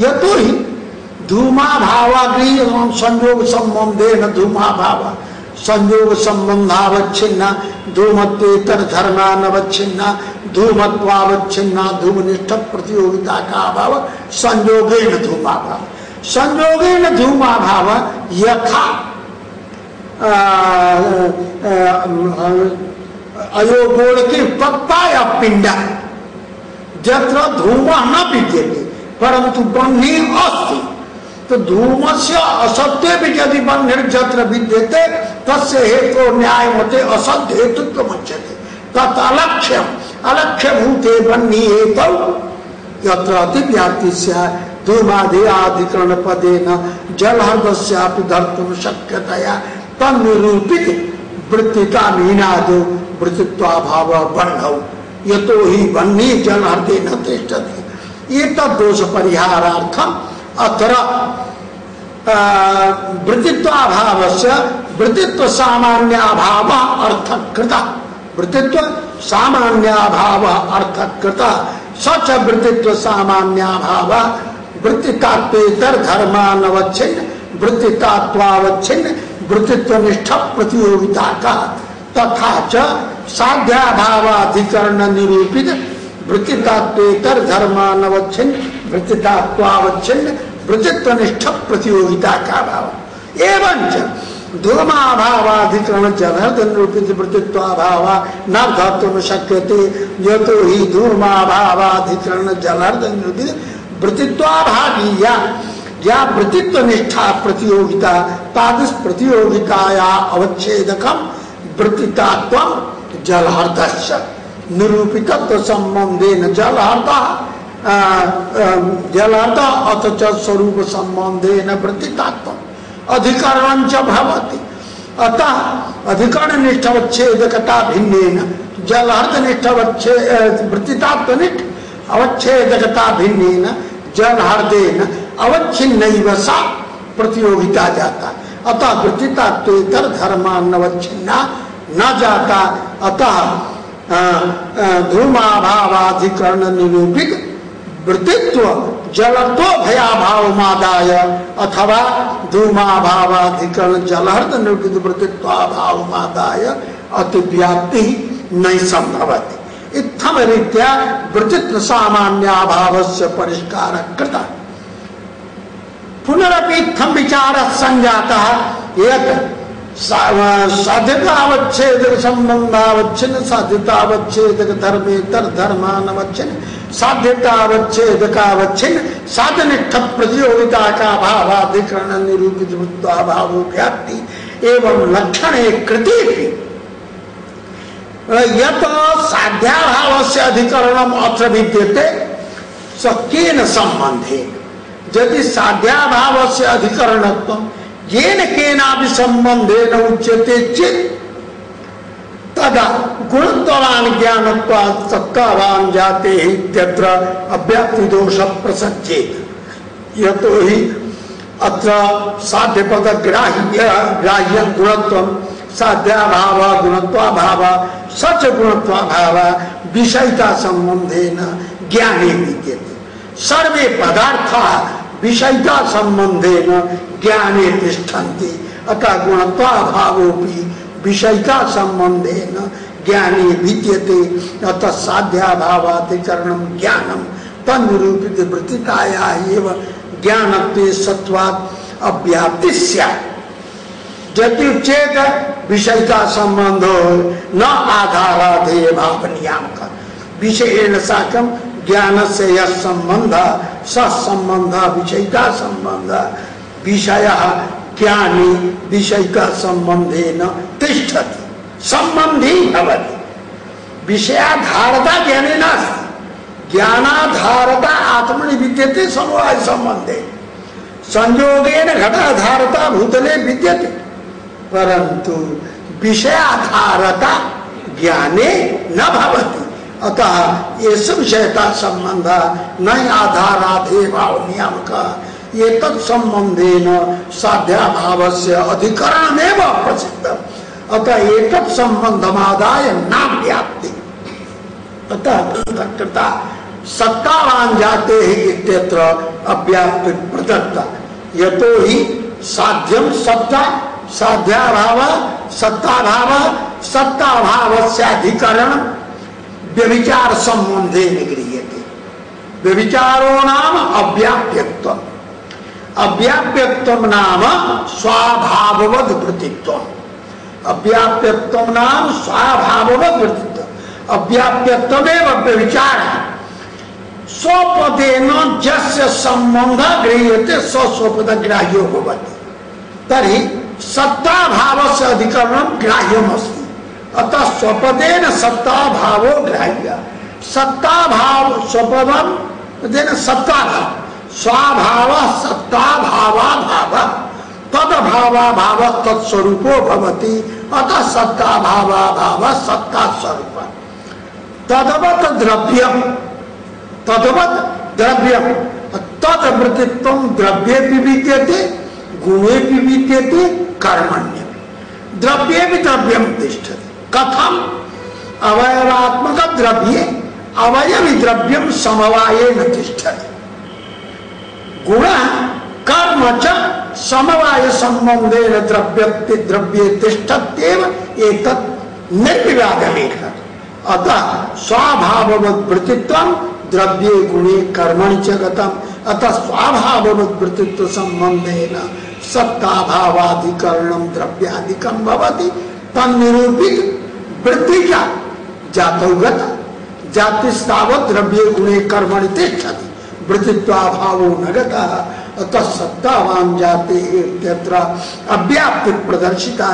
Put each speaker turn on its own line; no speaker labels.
यह तो ही धूमा भावाग्रीय संयोग संबंधे न धूमा भाव संयोग संबंधावच्छिन्न धूमत्वेतर धर्मानवच्छिन्न धूमत्वावच्छिन्ना धूमनिष्ठ प्रतियोगिता का अभाव संयोगे न धूमा भाव संयोगे न धूमा भाव यथा अयोगोण के पत्ता या पिंडा जत्र धूम न विद्यते परंतु बन्ही अस्ति। तो धूम से असत्य भी यदि बन्हिर्जत्र विद्यते तस्य हेतु न्याय मते असत्य हेतुत्व मुच्यते। तत् अलक्ष्य भूते बन्ही हेतु यत्र धूमादि अधिकरण पदेन जलहदस्यापि धर्तुम शक्यतया। तन्निरूपित वृत्तिका मीनादो वृत्तित्वाभाव बन्धौ ये तो बन्नी जल हृदय न ये दोष परिहारार्थम अत्र वृत्तित्वाभाव से वृत्तित्व सामान्याभाव अर्थकृत। वृत्तित्व सामान्याभाव अर्थकृत। सच वृत्तित्व सामान्याभाव वृत्तितात्वेतर धर्मानवच्छिन्न वृत्तितात्वावच्छिन्न वृत्तित्व निष्ठ प्रतियोगिता का तथा च साध्याभावाधिकरण निरूपित वृत्तितात्वेतर धर्मानवच्छिन्न, वृत्तितात्वावच्छिन्न वृत्तित्व निष्ठ प्रतियोगिता का भाव। एवं धूमाभावाधिकरण जलहद निरूपित वृत्तित्वाभाव न धर्तुम शक्यते यो तो धूमाभावाधिकरण या या वृत्तित्व प्रतियोगिता तादृश प्रतियोगिताया अवच्छेदकम वृत्तितात्व जलहर्द निरूपित संबंधे न जलहर्द अथ स्वरूप संबंधे न वृत्तितात्व अधिकरण भवति। अतः अधिकरण निष्ठवच्छेदकता भिन्न जलहर्द निष्ठवच्छे वृत्तितात्व निष्ठ अवच्छेदकता भिन्न जल हृदय अवच्छिन्न सा प्रतियोगिता जाता। अतः वृत्तिता इतर धर्मान्नवच्छिन्ना न जाता। अतः धूमाभावाधिकरण निरूपित वृत्तित्व, जलत्व भयाभाव मादाय अथवा धूमाभावाधिकरण जलहर्द निरूपित वृत्तित्वाभाव मादाय अतिव्याप्ति नहीं संभवती। इत्थम रीत्या वृत्तित्व सामान्याभाव से परिष्कार कृत। पुनरपि इत्थम विचार संजाता, एक साध्यतावच्छेद संबंधावच्छिन्न साध्यतावच्छेद धर्मेतर धर्मानवच्छिन्न साध्यतावच्छेद कावच्छिन्न साधनिष्ठ प्रतियोगिता का भाव अधिकरण निरूपित भाव व्याप्ति एवं लक्षण कृति यत साध्याभाव से अधिकरण अत्र विद्यते सकेन संबंधे यदि साध्याभाव से अधिकरण येन केना भी संबंधे न उच्यते चित तदा गुणत्वान ज्ञान सत्तावान जाते ही त्यत्र अव्याप्ति दोष प्रसज्जेत यह तो ही अत्र साध्य पद ग्राह्य ग्राह्य गुणत्व साध्याभाव, गुणत्वाभाव सच गुणत्वाभाव विषयता संबंधे न ज्ञाने सर्वे पदार्थ विषयता संबंधे न ज्ञाने तिष्ठन्ति। अतः गुणत्वाभावोपि विषयता संबंधे न ज्ञाने विद्यते। अतः साध्याभावाधिकरणम ज्ञानम तनिरूपित वृत्तिकाया एवं ज्ञानत्वे सत्वात् अव्याप्ति जति चेत विषय का संबंध न आधाराधेय भाव नियाम का विषय साकम ज्ञान से यह संबंध विषय का संबंध विषय ज्ञानी विषय का संबंधे न तिष्ठति संबंधी भवति। विषयाधारता ज्ञाने ज्ञानाधारता आत्मनि विद्यते, समवाय संबंधे संयोगेन घटाधारता भूतले विद्यते। परंतु विषयाधारता ज्ञाने न भवती। अतः ये विषयता संबंध आधाराधे भाव नियम का, ये तत्संबंधे न साध्याभाव से अधिकरण प्रसिद्ध। अतः एक मादाय नाम व्याप्ति। अतः सत्तावान जाते ही इत्यत्र अव्याप्त प्रदत्ता। यतो ही साध्यम सत्ता, साध्याभाव, सत्ताभाव सत्ताभाव से अधिकरण व्यभिचार संबंधे निगृहते व्यभिचारो नाम अव्याप्यत्व अव्याप्यत्व नाम स्वाभाववद वृत्तित्व अव्याप्यत्व नाम स्वाभाववद वृत्तित्व अव्याप्यत्वमेव व्यभिचार स्वपदेन जस्य संबंध गृह्यते स्वस्वपद ग्राह्यो भवति। तर्हि सत्ता भाव से अधिकरण ग्राह्यम अस्ति अतः स्वपदेन सत्ता भावो ग्राह्य। सत्ता भाव स्वपदम देन सत्ता भाव स्वाभाव सत्ता भावा भाव तद भावा भाव तत्स्वरूपो भवति। अतः सत्ता भावा भाव सत्ता स्वरूप तदवत द्रव्यम तदवत द्रव्यम तदवृत्तित्व द्रव्ये विद्यते गुणे विद्यते कर्मण्य द्रव्ये भी द्रव्यम तिष्ठते। कथम अवयवात्मक द्रव्ये अवयवी द्रव्यम समवाय न गुण, कर्म च समवाय संबंधे द्रव्य द्रव्ये तिष्ठत्येव एक निर्विवादमेक अतः स्वभाववद्वृत्तित्व द्रव्ये गुणे कर्मणि च गतम। अतः स्वभाववद्वृत्तित्व संबंधेन सत्ताभावाधिकरणम द्रव्याधिकम भवति। तन्निरूपित वृत्ति क्या जातौगत जाति स्थावत द्रव्य गुणे कर्मणि तिष्ठति। वृत्तित्वाभावो न गतः अतः सत्तावान जाते अव्याप्त प्रदर्शिता